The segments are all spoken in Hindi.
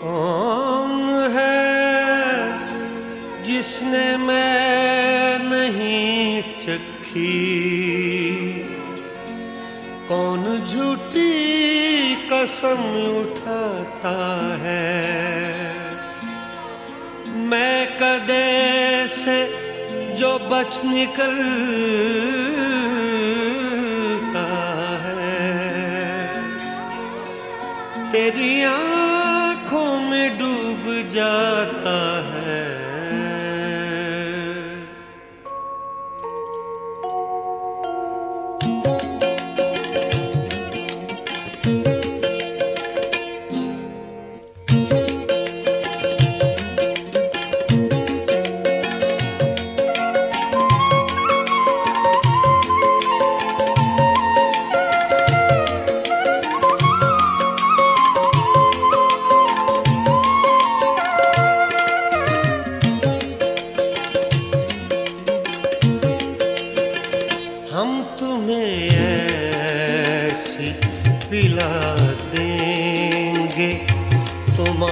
कौन है जिसने मैं नहीं चखी? कौन झूठी कसम उठाता है? मैं कदे से जो बच निकलता तेरी आँखों में डूब जाता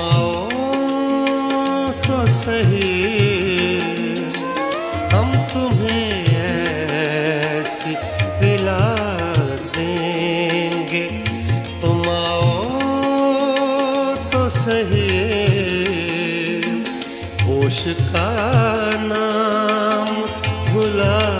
आओ तो सही। हम तुम्हें ऐसी पिला देंगे। तुम आओ तो सही। होश का नाम भुला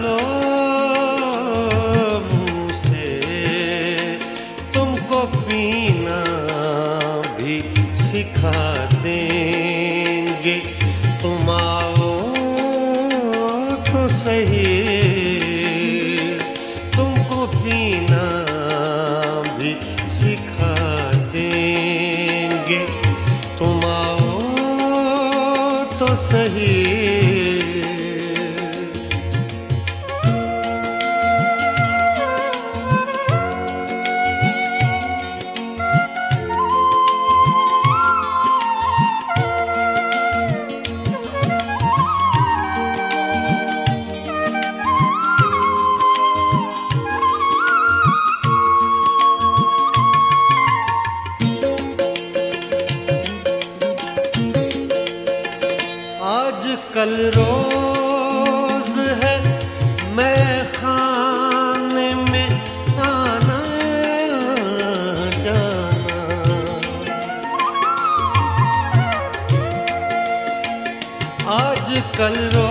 लगा मुँह से तुमको पीना भी सिखा देंगे। तुम आओ तो सही कल रोज है मैं खाने में आना जाना। आज कल रोज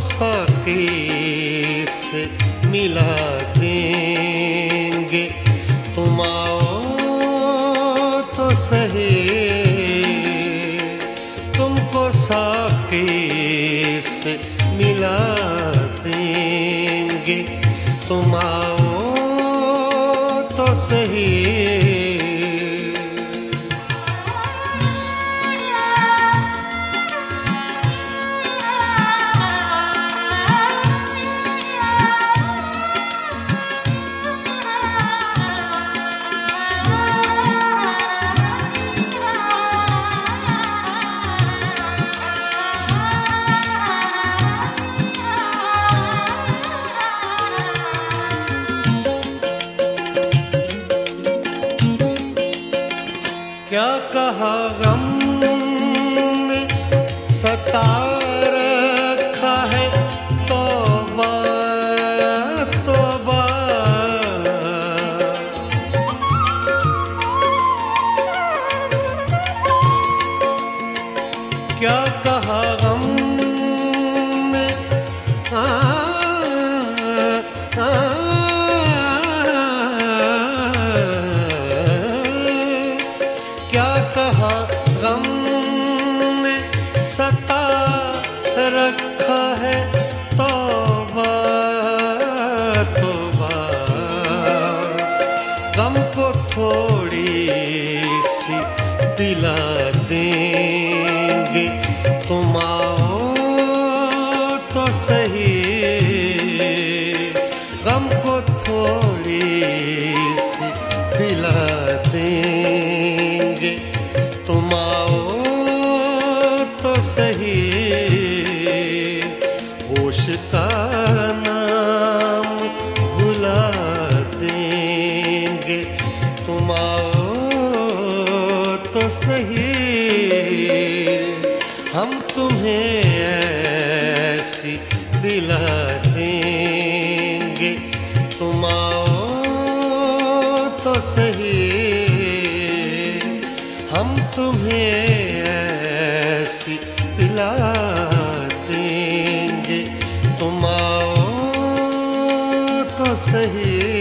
साकी मिला देंगे। तुम आओ तो सही तुमको साकी मिला देंगे। तुम आओ तो सही क्या कहा गम सता गम को थोड़ी सी पिला देंगे। तुम आओ तो सही। गम को थोड़ी सी पिला देंगे। तुम आओ तो सही। तुम्हें ऐसी दिला देंगे। तुम आओ तो सही। हम तुम्हें ऐसी पिला देंगे। तुम आओ तो सही।